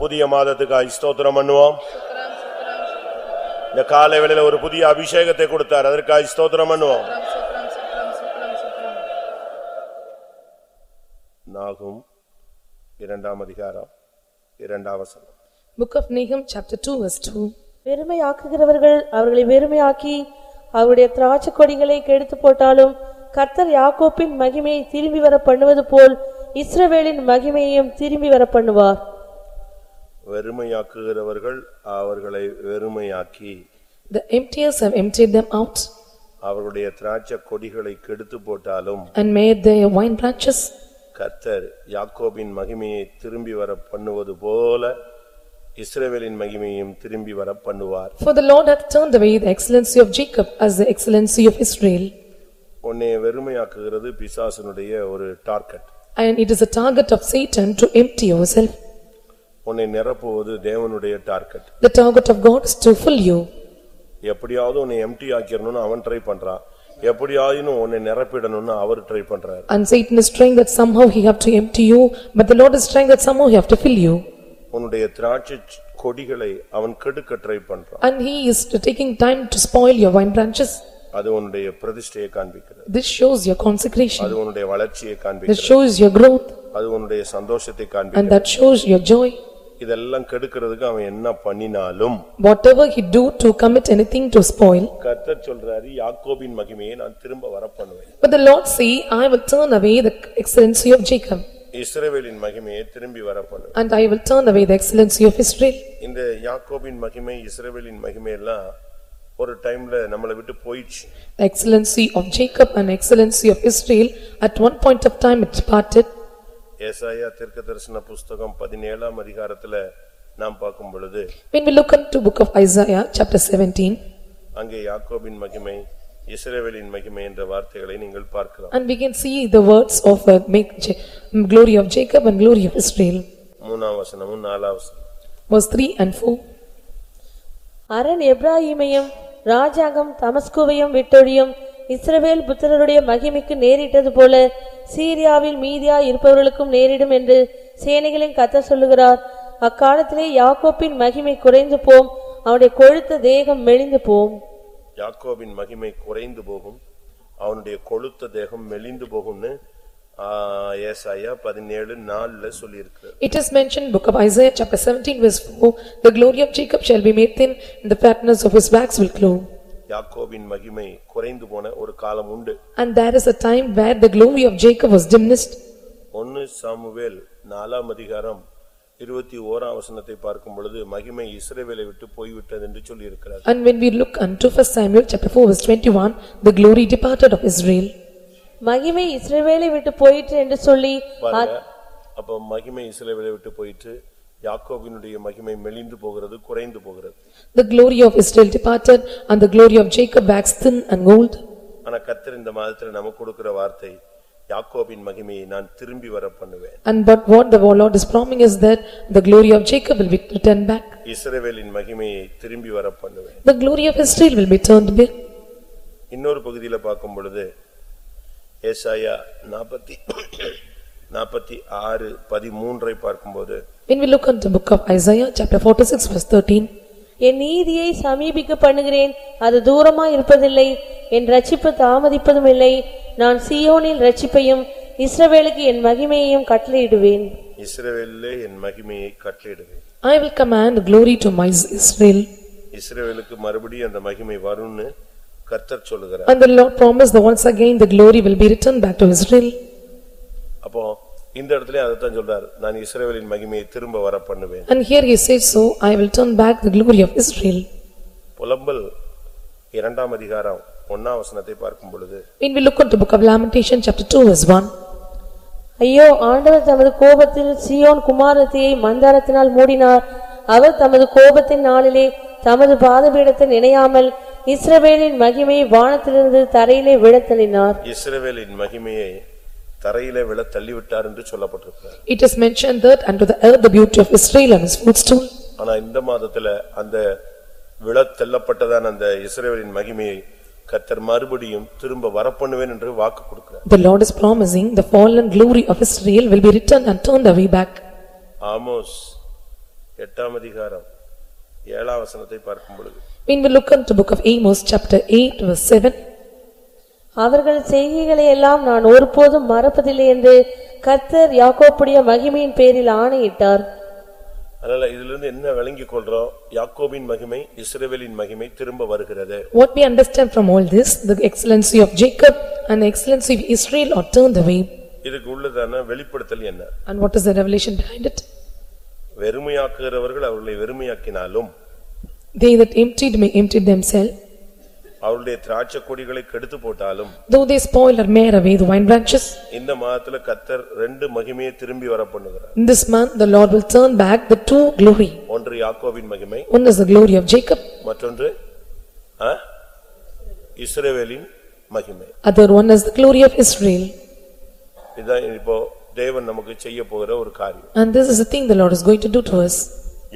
புதிய மாதத்துக்காய் ஸ்தோத்திரம் பண்ணுவோம் இந்த காலை வேளையில ஒரு புதிய அபிஷேகத்தை கொடுத்தார் அதற்காய் ஸ்தோத்திரம் பண்ணுவோம் நாகும் இரண்டாம் அதிகாரம் இரண்டாம் வசனம் Book of Nahum, chapter 2, verse 2. வெறுமையாக்குகிறவர்கள் அவர்களை வெறுமையாக்கி அவருடைய திராட்சை கொடிகளை கெடுத்து போட்டாலும் கர்த்தர் யாக்கோப்பின் மகிமையை திரும்பி வர பண்ணுவது போல் இஸ்ரவேலின் மகிமையையும் திரும்பி வர பண்ணுவார் வெறுமையாக்குகிறவர்கள் அவர்களை வெறுமையாக்கி The emptiers have emptied them out அவர்களுடைய திராட்சை கொடிகளை கெடுத்து போட்டாலும் and made their wine branches. கர்த்தர் யாக்கோபின் மகிமையை திரும்பி வர பண்ணுவது போல இஸ்ரவேலின் மகிமையும் திரும்பி வர பண்ணுவார் For the Lord hath turned away the excellency of Jacob as the excellency of Israel. உன்னை வெறுமையாக்குகிறது பிசாசனுடைய ஒரு target And it is a target of Satan to empty yourself. உன்னை நிரப்புவது தேவனுடைய target The target of God is to fill you. எப்படியாவது உன்னை empty ஆக்கிரணும்னு அவன் ட்ரை பண்றான் எப்படியாயினும் உன்னை நிரப்பிடணும்னு அவர் ட்ரை பண்றாரு And Satan is trying that somehow he have to empty you, but the Lord is trying that somehow he have to fill you. உன்னுடைய திராட்சை கொடிகளை அவன் கெடுக்க ட்ரை பண்றான் And he is taking time to spoil your vine branches. அது உன்னுடைய பிரதிஷ்டையை காண்பிக்கிறது This shows your consecration. அது உன்னுடைய வளர்ச்சியை This காண்பிக்கிறது shows your growth அது உன்னுடைய சந்தோஷத்தை and காண்பிக்கிறது that shows your joy. இதெல்லாம் கெடுக்கிறதுக்கு அவன் என்ன பண்ணினாலும் Whatever he do to commit anything to spoil. கர்த்தர் சொல்றாரு யாக்கோபின் மகிமையை நான் திரும்ப வர பண்ணுவேன் But the Lord say, I will turn away the excellency of Jacob இஸ்ரவேலின் மகிமையை திரும்பி வர பண்ணுவேன் and I will turn away the excellency of Israel. இந்த யாக்கோபின் மகிமை இஸ்ரவேலின் மகிமை எல்லாம் ஒரு டைம்ல நம்மளை விட்டு போயிடுச்சு The excellency of Jacob and excellency of Israel at one point of time it departed. ஏசாயா தீர்க்க தரிசன புஸ்தகம் பதினேழாம் அதிகாரத்துல நாம் பார்க்கும் பொழுது When we look into book of Isaiah, chapter seventeen, அங்கே யாக்கோபின் மகிமை இஸ்ரவேலின் மகிமை என்ற வார்த்தைகளை நீங்கள் பார்க்கலாம் and we can see the words of uh, make Ja- glory of Jacob and glory of Israel. மூணாம் வசனமும் நாலாம் வசனம் Verse three and four. அரண் எப்ராஹிமையும் ராஜாங்கம் தமஸ்குவையும் விட்டொழியும் இஸ்ரவேல் புத்திரருடைய மகிமைக்கு நேரிட்டது போல சீரியாவில் மீதியா இருப்பவர்களுக்கும் நேரிடும் என்று சேனைகளின் கத்த சொல்லுகிறார். அக்காலத்திலே யாக்கோப்பின் மகிமை குறைந்து போம். அவனுடைய கொழுத்த தேகம் மெலிந்து போம். யாக்கோபின் மகிமை குறைந்து போகும். அவனுடைய கொழுத்த தேகம் மெலிந்து போகும்னு ஏசாயா பதினேழு நாலுல சொல்லியிருக்கிறார். It is mentioned book of Isaiah, chapter seventeen, verse four, "The glory of Jacob shall be made thin, and the fatness of his wax will glow." யாக்கோபின் மகிமை குறைந்து போன ஒரு காலம் உண்டு And there is a time where the glory of Jacob was diminished. ஒன்னு Samuel நாலாம் அதிகாரம் இருபத்தி ஓராம் வசனத்தை பார்க்கும் பொழுது மகிமை இஸ்ரவேலை விட்டு போய்விட்டது என்று சொல்லியிருக்கிறார் And when we look unto first Samuel, chapter four, verse twenty-one, "The glory departed of Israel." மகிமை இஸ்ரவேலை விட்டு போயிற்று என்று சொல்லி பாருங்க அப்ப மகிமை இஸ்ரவேலை விட்டு போயிட்டு யாக்கோபினுடைய மகிமை மெலிந்து போகிறது குறைந்து போகிறது The glory of Israel departed, and the glory of Jacob waxed thin and old. ஆனா கர்த்தர் இந்த மாதத்துல நமக்கு கொடுக்கிற வார்த்தை யாக்கோபின் மகிமையை நான் திரும்பி வர பண்ணுவேன் And but what the Lord is promising is that the glory of Jacob will be returned back. இஸ்ரவேலின் மகிமையை திரும்பி வர பண்ணுவேன் The glory of Israel will be turned back. இன்னொரு பகுதியில பார்க்கும் பொழுது ஏசாயா நாற்பத்தி நாற்பத்தி ஆறு பதிமூன்றை பார்க்கும்போது When we look into book of Isaiah, chapter forty-six, verse thirteen, என் நீதியை சமீபிக்க பண்ணுகிறேன் அது தூரமா இருப்பதில்லை என் ரட்சிப்பு தாமதிப்பதும் இல்லை நான் சீயோனில் ரட்சிப்பையும் இஸ்ரவேலுக்கு என் மகிமையையும் கட்டளையிடுவேன் இஸ்ரவேலிலே என் மகிமையை கட்டளையிடுவேன் I will command glory to my Israel. இஸ்ரவேலுக்கு மறுபடியும் அந்த மகிமை வரும்னு கர்த்தர் சொல்லுகிறார் And the Lord promised that once again the glory will be returned back to Israel. அப்போ இந்த இடத்துல அதைத்தான் சொல்றார். நான் இஸ்ரவேலின் மகிமையை திரும்ப வர பண்ணுவேன் And here he says so, I will turn back the glory of Israel. புலம்பல் இரண்டாம் அதிகாரம் ஒன்னாம் வசனத்தை பார்க்கும் பொழுது When we look into book of Lamentation, chapter two, verse one, ஐயோ ஆண்டவர் தமது கோபத்தில் சீயோன் குமாரத்தியை மந்தாரத்தினால் மூடினார். அவர் தமது கோபத்தின் நாளிலே தமது பாதபீடத்தை நினையாமல் இஸ்ரவேலின் மகிமையை வானத்திலிருந்து தரையிலே விழத்தள்ளினார். இஸ்ரவேலின் மகிமையை தரையிலே விழ தள்ளிவிட்டார் என்று சொல்லப்பட்டிருக்கிறார் It is mentioned that unto the earth the beauty of Israel and his footstool. ஆனா இந்த மாதத்துல அந்த விழ தள்ளப்பட்டதான அந்த இஸ்ரவேலின் மகிமையை கத்தர் மறுபடியும் திரும்ப வரப்பண்ணுவேன் என்று வாக்கு கொடுக்கிறார் The Lord is promising the fallen glory of Israel will be returned and turned away back. Amos எட்டாம் அதிகாரம் ஏழாம் வசனத்தை பார்க்கும் பொழுது When we look into book of Amos, chapter 8, verse 7, அவர்கள் செய்கைகளை எல்லாம் நான் ஒருபோதும் மறப்பதில்லை என்று கர்த்தர் யாக்கோப்புடைய மகிமையின் பேரில் ஆணையிட்டார். அதனால இதுல இருந்து என்ன விளங்கிக் கொள்றோம்? யாக்கோபின் மகிமை இஸ்ரவேலின் மகிமை திரும்ப வருகிறது. What we understand from all this, the excellency of Jacob and the excellency of Israel are turned away. இதுக்கு உள்ளதான வெளிப்படுத்தல் என்ன? And what is the revelation behind it? வெறுமையாக்குகிறவர்கள் அவர்களை வெறுமையாக்கினாலும் They that emptied may empty themselves, அவருடைய திராட்சை கொடிகளை கெடுத்து போட்டாலும் though they spoil or mare away the vine branches. இந்த மாதத்துல கத்தர் ரெண்டு மகிமையை திரும்பி வர பண்ணுகிறார் In this month, the Lord will turn back the two glory. ஒன்று யாக்கோபின் மகிமை One is the glory of Jacob, மற்றொன்று ஆ? இஸ்ரவேலின் மகிமை other one is the glory of Israel. இதுதான் இப்போ தேவன் நமக்கு செய்ய போகிற ஒரு காரியம் And this is the thing the Lord is going to do to us.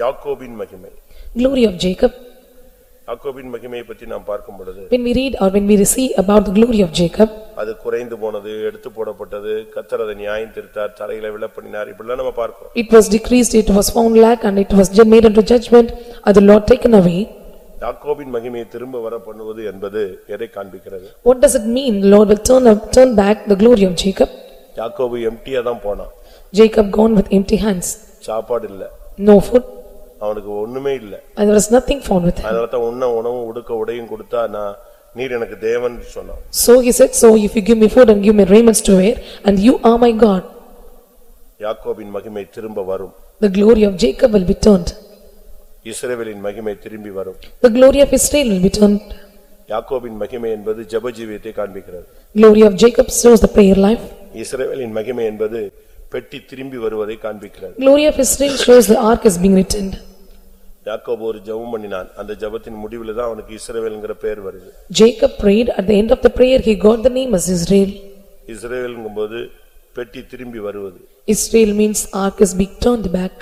யாக்கோபின் மகிமை Glory of Jacob. யாக்கோபின் மகிமையை பத்தி நாம் பார்க்கும் பொழுது When we read or when we see about the glory of Jacob, அது குறைந்து போனது எடுத்து போடப்பட்டது கத்தர் அதை நியாயம் திருத்தார் தரையில விழ பண்ணினார் இப்படிலாம் நம்ம பார்க்கிறோம் it was decreased, it was found lack and it was made unto judgment, and the Lord taken away. யாக்கோபின் மகிமையை திரும்ப வர பண்ணுவது என்பது எதை காண்பிக்கிறது What does it mean? The Lord will turn up, turn back the glory of Jacob. யாக்கோபு எம்டியா தான் போனான் Jacob gone with empty hands, சாப்பாடு இல்ல no food, அவனுக்கு ஒண்ணுமே இல்ல and there was nothing found with him. அதனால தான் உண்ண உணவும் உடுக்க உடையும் கொடுத்தா நான் நீர் எனக்கு தேவன் சொன்னான் So he said, "So if you give me food and give me raiments to wear, and you are my God, யாக்கோபின் மகிமை திரும்ப வரும் the glory of Jacob will be turned, இஸ்ரவேலின் மகிமை திரும்பி வரும் the glory of Israel will be turned." யாக்கோபின் மகிமை என்பது ஜெபஜீவியத்தை காண்பிக்கிறது Glory of Jacob shows the prayer life, இஸ்ரவேலின் மகிமை என்பது பெட்டி திரும்பி வருவதை காண்பிக்கிறது glory of Israel shows the ark is being returned. யாக்கோபு ஒரு ஜெபம் பண்ணினான் அந்த ஜெபத்தின் முடிவில தான் அவனுக்கு இஸ்ரவேல்ங்கிற பெயர் வருது Jacob prayed, at the end of the prayer, he got the name as Israel. இஸ்ரவேலுங்கும்போது பெட்டி திரும்பி வருவது Israel means ark is being turned back.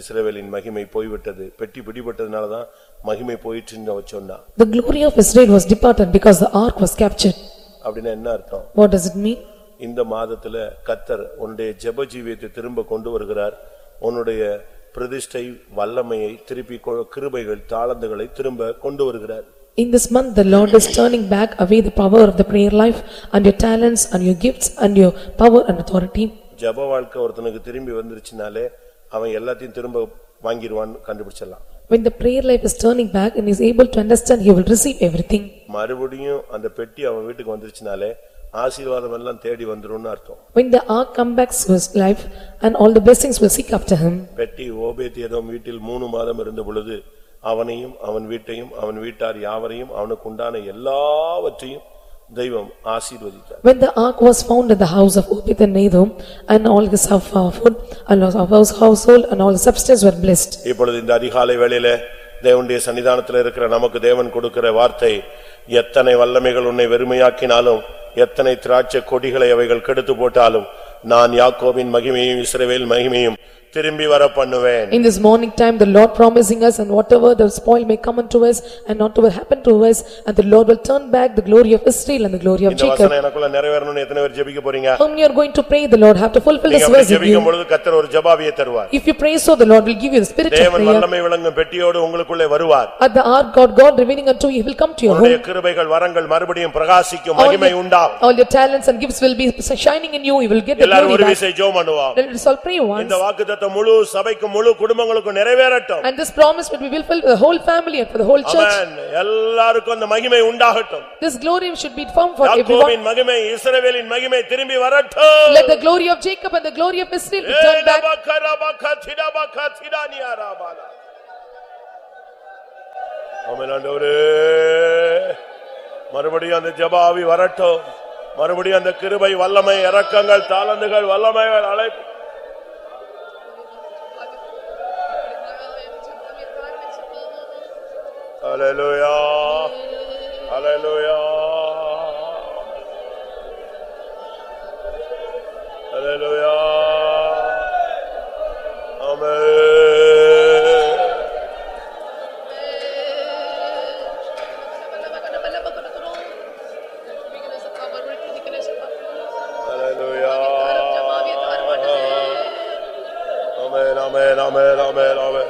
இஸ்ரவேலின் மகிமை போய்விட்டது பெட்டி பிடிபட்டதுனாலதான் மகிமை போயிட்டுன்னு அவ சொன்னா The glory of Israel was departed because the ark was captured. அப்படின்னா என்ன அர்த்தம் What does it mean? இந்த மாதத்துல கத்தர் உன்னுடைய ஜெப ஜீவியத்தை திரும்ப கொண்டு வருகிறார் உன்னுடைய பிரதிஷ்டை வல்லமையை திருப்பி கிருபைகள் தாளந்துகளை திரும்ப கொண்டு வருகிறார் In this month, the Lord is turning back away the power of the prayer life and your talents and your gifts and your power and authority. ஜெப வாழ்க்கை ஒருத்தனுக்கு திரும்பி வந்துருச்சுனாலே அவன் எல்லாத்தையும் திரும்ப வாங்கிடுவான்னு கண்டுபிடிச்சிடலாம் When the prayer life is turning back and is able to understand, he will receive everything. மறுபடியும் அந்த பெட்டி அவன் வீட்டுக்கு வந்துருச்சுனாலே ஆசீர்வாதம் எல்லாம் தேடி வந்துரும்னு அர்த்தம் When the ark come back to his life and all the blessings will seek after him. பெட்டி ஓபேத்தியதோம் வீட்டில் மூணு மாதம் இருந்த பொழுது அவனையும் அவன் வீட்டையும் அவன் வீட்டார் யாவரையும் அவனுக்கு உண்டான எல்லாவற்றையும் தெய்வம் ஆசீர்வதித்தார் When the ark was found in the house of Obed and Nahum and all his of uh, food and all of his household and all the substance were blessed. இப்பொழுது இந்த அதிகாலை வேளையில தேவனுடைய சன்னிதானத்தில் இருக்கிற நமக்கு தேவன் கொடுக்கிற வார்த்தை எத்தனை வல்லமைகள் உன்னை வெறுமையாக்கினாலும் எத்தனை திராட்சை கொடிகளை அவைகள் கெடுத்து போட்டாலும் நான் யாக்கோவின் மகிமையும் இஸ்ரவேல் மகிமையும் திரும்பி வர பண்ணுவேன் In this morning time, the Lord promising us and whatever the spoil may come unto us and not to happen to us and the Lord will turn back the glory of Israel and the glory of இந்த Jacob. வசனம் எனக்குள்ள நிறைவேறணும்னு எத்தனை பேர் ஜெபிக்க போறீங்க Whom you are going to pray, the Lord have to fulfill நீங்க this அப்படி verse in ஜெபிக்கும் you. பொழுது கத்தர் ஒரு ஜபாவியை தருவார் If you pray so, the Lord will give you the spirit of தேவன் prayer. வல்லமை விளங்கும் பெட்டியோடு உங்களுக்குள்ளே வருவார் At the ark, God, God revealing unto you, he will come to your உன்னுடைய home. கிருபைகள் வரங்கள் மறுபடியும் பிரகாசிக்கும் All மகிமை your- உண்டாகும் All your talents and gifts will be shining in you, you will get the எல்லாரும் glory ஒரு back. விசை ஜெபம் பண்ணுவாங்க Let us all pray once. இந்த வாக்குத்தத்தம் முழு சபைக்கும் முழு குடும்பங்களுக்கும் நிறைவேறட்டும். And this promise will be fulfilled for the whole family and for the whole church. ஆமென் எல்லாருக்கும் அந்த மகிமை உண்டாகட்டும். This glory should be found for everyone. யாக்கோபின் மகிமை இஸ்ரவேலின் மகிமை திரும்பி வரட்டும். Let the glory of Jacob and the glory of Israel be turned back. ஆமென் ஆண்டவரே. மறுபடியும் அந்த ஜபாவி வரட்டும். மறுபடியும் அந்த கிருபை வல்லமை இரக்கங்கள் தாளந்துகள் வல்லமைகள் அழைப்பு. Hallelujah. Hallelujah. Hallelujah. Amen. Amen, amen, amen, amen.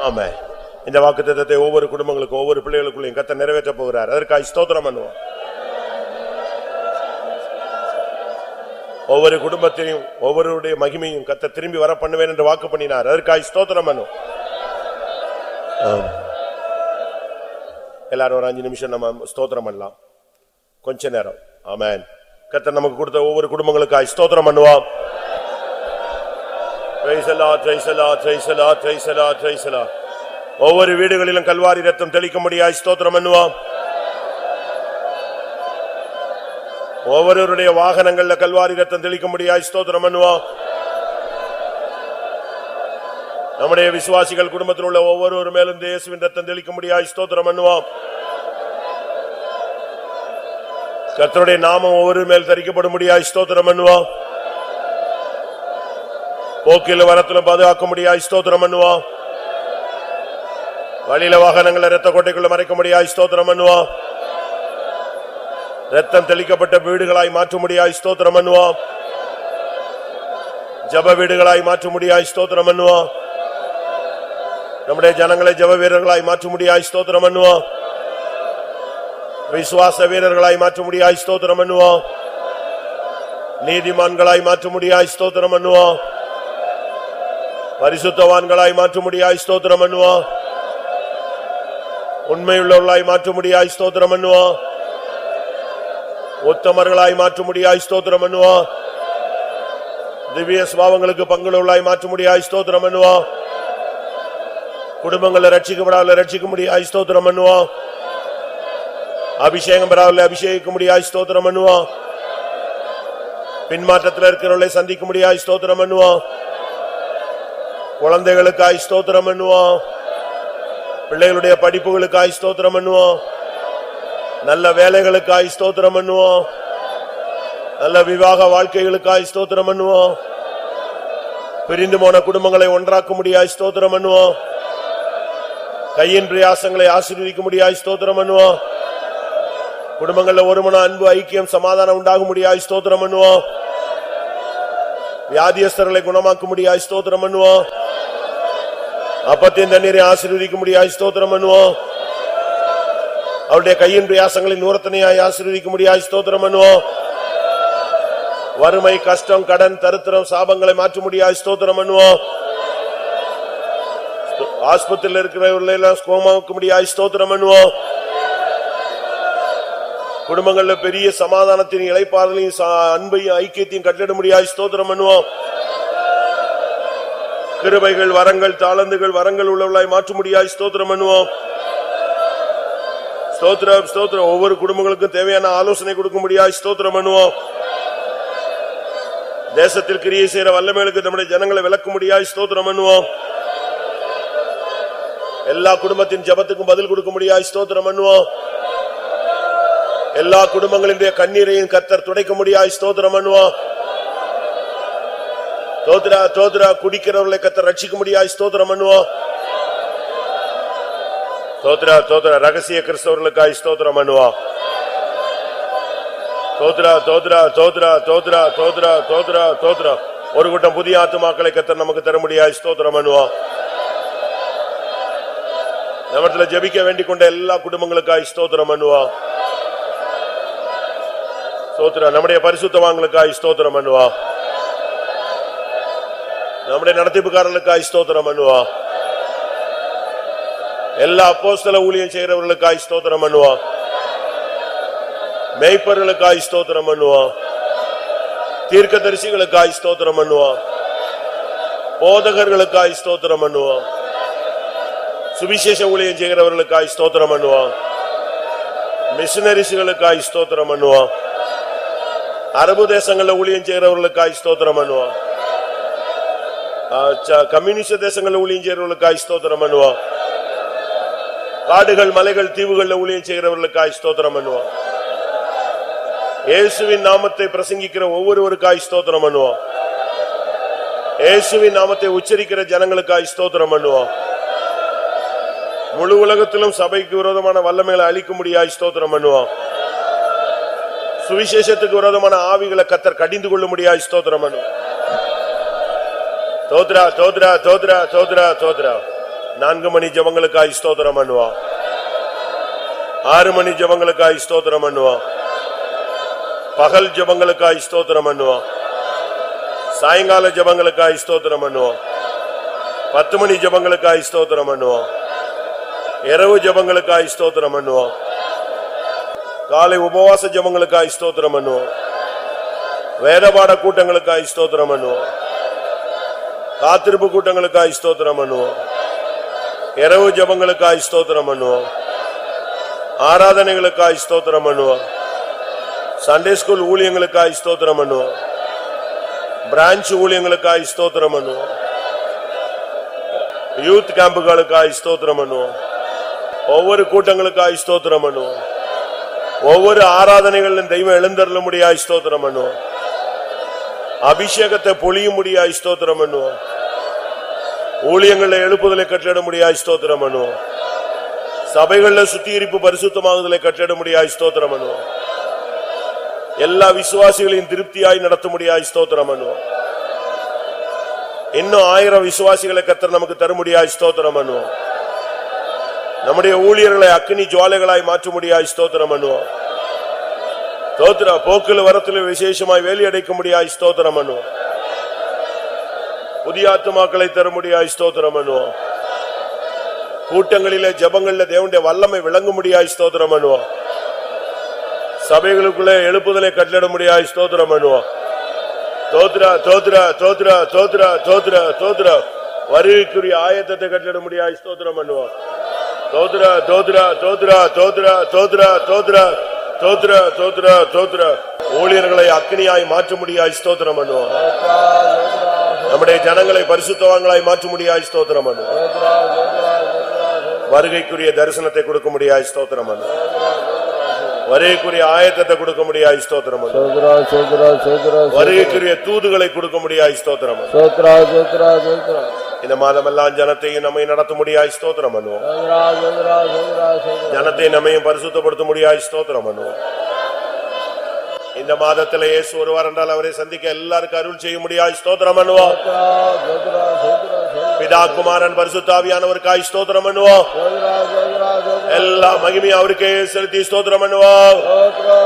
Amen. இந்த வாக்குத்தத்தத்தை ஒவ்வொரு குடும்பங்களுக்கும் ஒவ்வொரு பிள்ளைகளுக்குள்ளையும் கத்த நிறைவேற்ற போகிறார். அதற்காக ஸ்தோத்திரம் பண்ணுவோம். ஒவ்வொரு குடும்பத்தையும் ஒவ்வொருடைய மகிமையும் கத்த திரும்பி வர பண்ணுவேன் என்று வாக்கு பண்ணினார். அதற்காக ஸ்தோத்திரம் பண்ணும் எல்லாரும் ஒரு அஞ்சு நிமிஷம் நம்ம ஸ்தோத்திரம் பண்ணலாம். கொஞ்ச நேரம். ஆமேன். கத்த நமக்கு கொடுத்த ஒவ்வொரு குடும்பங்களுக்காக ஸ்தோத்திரம் பண்ணுவோம். Praise the Lord, praise the Lord, praise the Lord, praise the Lord, praise the Lord. ஒவ்வொரு வீடுகளிலும் கல்வாரி ரத்தம் தெளிக்க முடியாது ஸ்தோத்திரம் பண்ணுவோம். ஒவ்வொருவருடைய வாகனங்கள்ல கல்வாரி ரத்தம் தெளிக்க முடியாது ஸ்தோத்திரம் பண்ணுவோம். நம்முடைய விசுவாசிகள் குடும்பத்தில் உள்ள ஒவ்வொருவர் மேலும் இந்த இயேசுவின் ரத்தம் தெளிக்க முடியாது ஸ்தோத்திரம் பண்ணுவோம். கர்த்தருடைய நாமம் ஒவ்வொரு மேல் தரிக்கப்பட முடியாது ஸ்தோத்திரம் பண்ணுவோம். போக்கில வரத்துல பாதுகாக்க முடியாது ஸ்தோத்திரம் பண்ணுவோம். வழியில வாகனங்களை ரத்த கோட்டைக்குள்ள மறைக்க முடியாது ஸ்தோத்திரம் பண்ணுவோம். ரத்தம் தெளிக்கப்பட்ட வீடுகளாய் மாற்ற முடியாது ஸ்தோத்திரம் பண்ணுவோம். ஜப வீடுகளாய் மாற்ற முடியாது ஸ்தோத்திரம் பண்ணுவோம். நம்முடைய ஜனங்களை ஜப வீரர்களாய் மாற்ற முடியாது ஸ்தோத்திரம் பண்ணுவோம். விசுவாச வீரர்களாய் மாற்ற முடியாது ஸ்தோத்திரம் பண்ணுவோம். நீதிமான்களாய் மாற்ற முடியாது ஸ்தோத்திரம் பண்ணுவோம். பரிசுத்தவான்களாய் மாற்ற முடியாது ஸ்தோத்திரம் பண்ணுவோம். உண்மையுள்ளவர்களாய் மாற்ற முடியாய் ஸ்தோத்திரம் பண்ணுவோம் உத்தமர்களாய் மாற்ற முடியாய் ஸ்தோத்திரம் பண்ணுவோம் திவ்ய சுபாவங்களுக்கு பங்குள்ளவர்களாய் மாற்ற முடியாய் ஸ்தோத்திரம் பண்ணுவோம் குடும்பங்களை ரட்சிக்கப்படாத ரட்சிக்க முடியாய் ஸ்தோத்திரம் பண்ணுவோம் அபிஷேகம் பெறாவில் அபிஷேகிக்க முடியாய் ஸ்தோத்திரம் பண்ணுவோம் பின்மாற்றத்தில் இருக்கிறவர்களை சந்திக்க முடியாய் ஸ்தோத்திரம் பண்ணுவோம் குழந்தைகளுக்காய் ஸ்தோத்திரம் பண்ணுவோம் பிள்ளைகளுடைய படிப்புகளுக்காய் ஸ்தோத்திரம் பண்ணுவோம். நல்ல வேலைகளுக்காய் ஸ்தோத்திரம் பண்ணுவோம். நல்ல விவாக வாழ்க்கைகளுக்காய் ஸ்தோத்திரம் பண்ணுவோம். பிரிந்து போன குடும்பங்களை ஒன்றாக்க முடியாய் ஸ்தோத்திரம் பண்ணுவோம். கையின் பிரயாசங்களை ஆசீர்வதிக்க முடியாய் ஸ்தோத்திரம் பண்ணுவோம். குடும்பங்கள்ல ஒருமன அன்பு ஐக்கியம் சமாதானம் உண்டாக முடியாய் ஸ்தோத்திரம் பண்ணுவோம். வியாதியஸ்தர்களை குணமாக்க முடியாய் ஸ்தோத்திரம் பண்ணுவோம். அப்பத்தையும் தண்ணீரை ஆசீர்வதிக்க முடியாய் ஸ்தோத்திரம் பண்ணுவோம். அவருடைய கையின் பிரயாசங்களை நூறத்தனையாய் ஆசீர்வதிக்க ஸ்தோத்திரம் பண்ணுவோம். வறுமை கஷ்டம் கடன் தருத்திரம் சாபங்களை மாற்ற முடியாது ஸ்தோத்திரம் பண்ணுவோம். ஆஸ்பத்திரியில் இருக்கிறவர்களை எல்லாம் கோமாக்க முடியாது ஸ்தோத்திரம் பண்ணுவோம். குடும்பங்கள்ல பெரிய சமாதானத்தின் இழைப்பாறுதலையும் அன்பையும் ஐக்கியத்தையும் கட்டிட முடியாது ஸ்தோத்திரம் பண்ணுவோம். கிருபைகள் வரங்கள் தாளந்துகள் வரங்கள் உள்ளவர்களாய் மாற்ற முடியாது ஸ்தோத்திரம் பண்ணுவோம். ஸ்தோத்திரம் ஸ்தோத்திரம். ஒவ்வொரு குடும்பங்களுக்கும் தேவையான ஆலோசனை கொடுக்க முடியாய் ஸ்தோத்திரம் பண்ணுவோம். தேசத்தில் கிரியை செய்யற வல்லமைகளுக்கு நம்முடைய ஜனங்களை விளக்க முடியாய் ஸ்தோத்திரம் பண்ணுவோம். எல்லா குடும்பத்தின் ஜெபத்துக்கும் பதில் கொடுக்க முடியாய் ஸ்தோத்திரம் பண்ணுவோம். எல்லா குடும்பங்களினுடைய கண்ணீரையும் கத்தர் துடைக்க முடியாய் ஸ்தோத்திரம் பண்ணுவோம். தோத்ரா தோத்ரா குடிக்கிறவர்களை கத்த ரட்சிக்க முடியாது ஸ்தோத்திரம் பண்ணுவோம். தோத்ரா தோத்ரா ரகசிய கிறிஸ்தவர்களுக்காய் ஸ்தோத்திரம் பண்ணுவோம். தோத்ரா தோத்ரா தோத்ரா தோத்ரா தோத்ரா தோத்ரா தோத்ரா ஒரு கூட்டம் புதிய ஆத்துமாக்களை கத்த நமக்கு தர முடியாய் ஸ்தோத்திரம் பண்ணுவோம். நம்மத்துல ஜெபிக்க வேண்டிக் கொண்ட எல்லா குடும்பங்களுக்காய் ஸ்தோத்திரம் பண்ணுவோம். சோத்ரா நம்முடைய பரிசுத்தவாங்களுக்காய் ஸ்தோத்திரம் பண்ணுவோம். நம்முடைய நடத்திப்புக்காரர்களுக்காய் ஸ்தோத்திரம் பண்ணுவோம் எல்லா அப்போஸ்தல ஊழியம் செய்யறவர்களுக்காய் ஸ்தோத்திரம் பண்ணுவோம் மெய்ப்பர்களுக்காய் ஸ்தோத்திரம் பண்ணுவான் தீர்க்க தரிசிகளுக்காய் ஸ்தோத்திரம் பண்ணுவோம் போதகர்களுக்காய் ஸ்தோத்திரம் பண்ணுவோம் சுவிசேஷ ஊழியம் செய்கிறவர்களுக்காய் ஸ்தோத்திரம் பண்ணுவோம் மிஷனரிஸ்களுக்காய் ஸ்தோத்திரம் பண்ணுவோம் அரபு தேசங்களில் ஊழியம் செய்கிறவர்களுக்காய் ஸ்தோத்திரம் பண்ணுவான் கம்யூனிஸ்ட் தேசங்களில் ஊழியம் செய்கிறவர்களுக்காய் ஸ்தோத்திரம் பண்ணுவோம். காடுகள் மலைகள் தீவுகளில் ஊழியம் செய்கிறவர்களுக்காய் ஸ்தோத்திரம் பண்ணுவோம். இயேசுவின் நாமத்தை பிரசங்கிக்கிற ஒவ்வொருவருக்காய் ஸ்தோத்திரம் பண்ணுவோம். இயேசுவின் நாமத்தை உச்சரிக்கிற ஜனங்களுக்காய் ஸ்தோத்திரம் பண்ணுவோம். முழு உலகத்திலும் சபைக்கு விரோதமான வல்லமைகளை அழிக்க முடியாது ஸ்தோத்திரம் பண்ணுவோம். சுவிசேஷத்துக்கு விரோதமான ஆவிகளை கத்தர் கடிந்து கொள்ள முடியாது ஸ்தோத்திரம் பண்ணுவோம். தோத்ரா தோத்ரா தோத்ரா தோத்ரா தோத்ரா நான்கு மணி ஜபங்களுக்காய் ஸ்தோத்திரம் பண்ணுவோம். ஆறு மணி ஜபங்களுக்காய் ஸ்தோத்திரம் பண்ணுவோம். பகல் ஜபங்களுக்காய் ஸ்தோத்திரம் பண்ணுவோம். சாயங்கால ஜபங்களுக்காய் ஸ்தோத்திரம் பண்ணுவோம். பத்து மணி ஜபங்களுக்காய் ஸ்தோத்திரம் பண்ணுவோம். இரவு ஜபங்களுக்காய் ஸ்தோத்திரம் பண்ணுவோம். காலை உபவாச ஜபங்களுக்காய் ஸ்தோத்திரம் பண்ணுவோம். வேதபாட கூட்டங்களுக்காய் ஸ்தோத்திரம் பண்ணுவோம். காத்திருப்பு கூட்டங்களுக்காய் ஸ்தோத்திரம் பண்ணுவோம். இரவு ஜபங்களுக்காய் ஸ்தோத்திரம் பண்ணுவோம். ஆராதனைகளுக்காய் ஸ்தோத்திரம் பண்ணுவோம். சண்டே ஸ்கூல் ஊழியங்களுக்காய் ஸ்தோத்திரம் பண்ணுவோம். பிரான்ச் ஊழியங்களுக்காய் ஸ்தோத்திரம் பண்ணுவோம். யூத் கேம்புகளுக்காய் ஸ்தோத்திரம் பண்ணுவோம். ஒவ்வொரு கூட்டங்களுக்காய் ஸ்தோத்திரம் பண்ணுவோம். ஒவ்வொரு ஆராதனைகளிலும் தெய்வம் எழுந்தருள முடியாய் ஸ்தோத்திரம் பண்ணுவோம். அபிஷேகத்தை பொழிய முடியாய் ஸ்தோத்திரம் பண்ணுவோம். ஊழியங்களை எழுப்புதலை கட்டிட முடியாது ஸ்தோத்திரம் பண்ணுவோம் சபைகள்ல சுத்திகரிப்பு பரிசுத்தமாகுதலை கட்டிட முடியாது ஸ்தோத்திரம் பண்ணுவோம் எல்லா விசுவாசிகளையும் திருப்தியாய் நடத்த முடியாய் ஸ்தோத்திரம் பண்ணுவோம் இன்னும் ஆயிரம் விசுவாசிகளை கத்தர் நமக்கு தர முடியாது ஸ்தோத்திரம் பண்ணுவோம் நம்முடைய ஊழியர்களை அக்னி ஜுவாலைகளாய் மாற்ற முடியாய் ஸ்தோத்திரம் பண்ணுவோம் ஸ்தோத்திர போக்கில் வரத்தில் விசேஷமாய் வேலி அடைக்க முடியாய் ஸ்தோத்திரம் பண்ணுவோம் புதிய ஆத்துமாக்களை தர ஸ்தோத்திரம் பண்ணுவோம் கூட்டங்களிலே ஜபங்களில் தேவனுடைய வல்லமை விளங்க முடியாய் ஸ்தோத்திரம் பண்ணுவோம் சபைகளுக்குள்ளே எழுப்புதலை கட்டளிட முடியாய் ஸ்தோத்திரம் பண்ணுவோம் தோத்ரா தோத்ரா தோத்ரா தோத்ரா தோத்ரா தோத்ரா வருகைக்குரிய ஆயத்தத்தை கட்டளிட முடியாய் ஸ்தோத்திரம் பண்ணுவோம் தோத்ரா தோத்ரா தோத்ரா தோத்ரா தோத்ரா தோத்ரா தோத்ரா தோத்ரா தோத்ரா ஊழியர்களை அக்னியாய் மாற்ற முடியாய் ஸ்தோத்திரம் பண்ணுவோம் நம்முடைய ஜனங்களை பரிசுத்தவான்களாய் மாற்ற முடியாது ஸ்தோத்திரம் வருகைக்குரிய தரிசனத்தை கொடுக்க முடியாது ஸ்தோத்திரம் வருகைக்குரிய ஆயத்தத்தை கொடுக்க முடியாது ஸ்தோத்திரம் வருகைக்குரிய தூதுகளை கொடுக்க முடியாது ஸ்தோத்திரம் இந்த மாதம் எல்லாம் ஜனத்தையும் நம்மை நடத்த முடியாது ஸ்தோத்திரம் பண்ணுவோம் ஜனத்தை நம்மையும் பரிசுத்தப்படுத்த முடியாது ஸ்தோத்திரம் பண்ணுவோம் இந்த மாதத்துல இயேசு ஒருவார் என்றால் அவரை சந்திக்க எல்லாருக்கும் அருள் செய்ய முடியாது ஸ்தோத்திரம் பண்ணுவோம். பிதா குமாரன் பரிசுத்தாவியானவருக்காய் ஸ்தோத்திரம் பண்ணுவோம். எல்லா மகிமையும் அவருக்கே செலுத்தி ஸ்தோத்திரம் பண்ணுவோம். சோத்ரா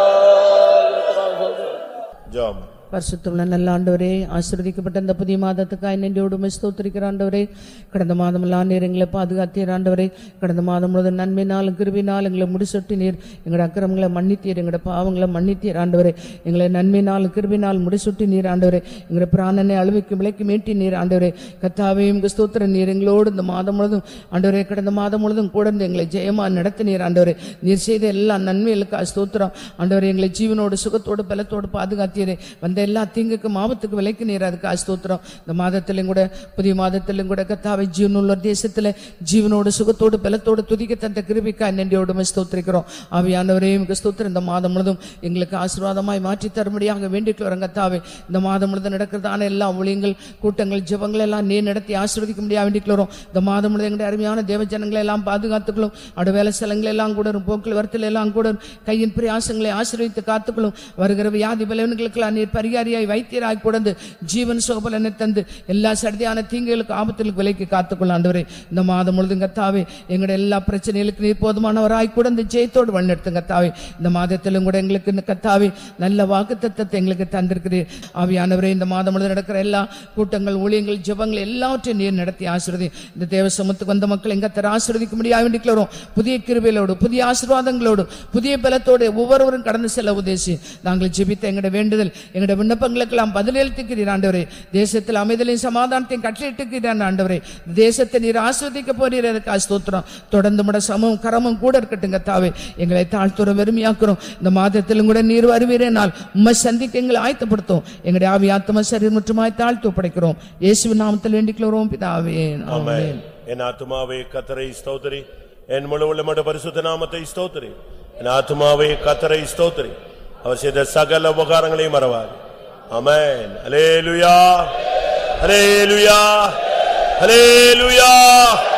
சோத்ரா நல்ல ஆண்டவரே ஆசீர்வதிக்கப்பட்ட இந்த புதிய மாதத்துக்காய் நன்றியோடு ஸ்தோத்திரிக்கிற ஆண்டவரே. கடந்த மாதம் எல்லாம் நீர் எங்களை பாதுகாத்தீர் ஆண்டவரை. கடந்த மாதம் முழுவதும் நன்மையினாலும் கிருபினால் எங்களை முடிசொட்டி நீர் எங்களோட அக்கிரமங்களை மன்னித்தீர் எங்களோட பாவங்களை மன்னித்தீர் ஆண்டவரை. எங்களை நன்மையினால் கிருபினால் முடிசொட்டி நீர் ஆண்டவரை. எங்களோட பிராணனை அழுவிக்கு விலைக்கு மீட்டி நீர் ஆண்டவரை. கத்தாவையும் உங்க ஸ்தோத்திர நீர் எங்களோடு இந்த மாதம் முழுவதும் ஆண்டவரை கடந்த மாதம் முழுவதும் கூட இருந்து எங்களை ஜெயமாக நடத்தினீர் ஆண்டவரை. நீர் செய்த எல்லா நன்மைகளுக்கு ஸ்தோத்திரம். ஆண்டவரை எங்களை ஜீவனோடு சுகத்தோடு பலத்தோடு பாதுகாத்தீரே. வந்த எல்லா தீங்குக்கும் ஆபத்துக்கு விலைக்கு நீர் அதுக்கு ஸ்தோத்திரம். இந்த மாதத்திலும் கூட புதிய மாதத்திலும் கூட கத்தாவை ஜீவனுள்ள தேசத்துல ஜீவனோடு சுகத்தோடு பலத்தோடு துதிக்க தந்த கிருபிக்கா நன்றியோடு ஸ்தோத்திரிக்கிறோம் ஆவியானவரே உங்க ஸ்தோத்திரம் இந்த மாதம் முழுதும் எங்களுக்கு ஆசீர்வாதமாய் மாற்றி தரும்படியாக வேண்டிக்கிறோம் வரோம் இந்த மாதம் முழுதும் நடக்கிறதான எல்லா ஒளியங்கள் கூட்டங்கள் ஜபங்கள் எல்லாம் நீ நடத்தி ஆசீர்வதிக்க முடியாது வேண்டிக்கிறோம் இந்த மாதம் முழுதும் எங்களுடைய அருமையான தேவ ஜனங்களை எல்லாம் பாதுகாத்துக்கணும் அடு வேலை செலங்களை எல்லாம் கூட போக்கில் வரத்தில் எல்லாம் கூட கையின் பிரயாசங்களை ஆசீர்வித்து காத்துக்கணும் வருகிற வியாதி பலவன்களுக்கெல்லாம் நீர் பரிகாரியாய் வைத்தியராய் கொடுந்து ஜீவன் சுகபலனை தந்து எல்லா சடுதியான தீங்குகளுக்கு ஆபத்துகளுக்கு விலைக்கு காத்துக்கொள்ள ஆண்டவரே இந்த மாதம் முழுதும் கத்தாவே எங்களுடைய எல்லா பிரச்சனைகளுக்கு நீர் போதுமானவராய் கூட இந்த ஜெயத்தோடு வழிநடத்தும் கத்தாவே இந்த மாதத்திலும் கூட எங்களுக்கு இந்த கத்தாவே நல்ல வாக்கு தத்தத்தை எங்களுக்கு தந்திருக்கிறீர் ஆவியானவரே இந்த மாதம் முழுதும் நடக்கிற எல்லா கூட்டங்கள் ஊழியங்கள் ஜெபங்கள் எல்லாவற்றையும் நீர் நடத்தி ஆசிர்வதி. இந்த தேவ சமத்துக்கு வந்த மக்கள் எங்க தர ஆசிர்வதிக்க முடியாது வரும். புதிய கிருபையிலோடு புதிய ஆசீர்வாதங்களோடு புதிய பலத்தோடு ஒவ்வொருவரும் கடந்து செல்ல உதேசி நாங்கள் ஜெபித்த எங்களுடைய வேண்டுதல் எங்களுடைய விண்ணப்பங்களுக்கெல்லாம் பதிலளித்துக்கிறீர் ஆண்டவரே. தேசத்தில் அமைதலையும் சமாதானத்தையும் கட்டளிட்டுக்கிறான் ஆண்டவரே. தேசத்தை நீர் ஆஸ்வதிக்க போறீர். எனக்கு ஸ்தோத்திரம். தொடர்ந்து முட சமம் கரமும் கூட இருக்கட்டும் கத்தாவே. எங்களை தாழ்த்துற வெறுமையாக்குறோம். இந்த மாதத்திலும் கூட நீர் வருவீரே. நாள் உம்மை சந்திக்க எங்களை ஆயத்தப்படுத்தும் எங்களுடைய ஆவி ஆத்ம சரீர் முற்றுமாய் தாழ்த்து படைக்கிறோம் இயேசுவின் நாமத்தில் வேண்டிக்கிறோம் பிதாவே. ஆமென். என் ஆத்துமாவே கத்தரை ஸ்தோத்திரி. என் முழு உள்ளமட பரிசுத்த நாமத்தை ஸ்தோத்திரி. என் ஆத்துமாவே கத்தரை ஸ்தோத்திரி. அவர் செய்த சகல உபகாரங்களையும் மறவாது. அமேன் அலேலுயா அலேலுயா ஆம் ஸ்தோத்திரம்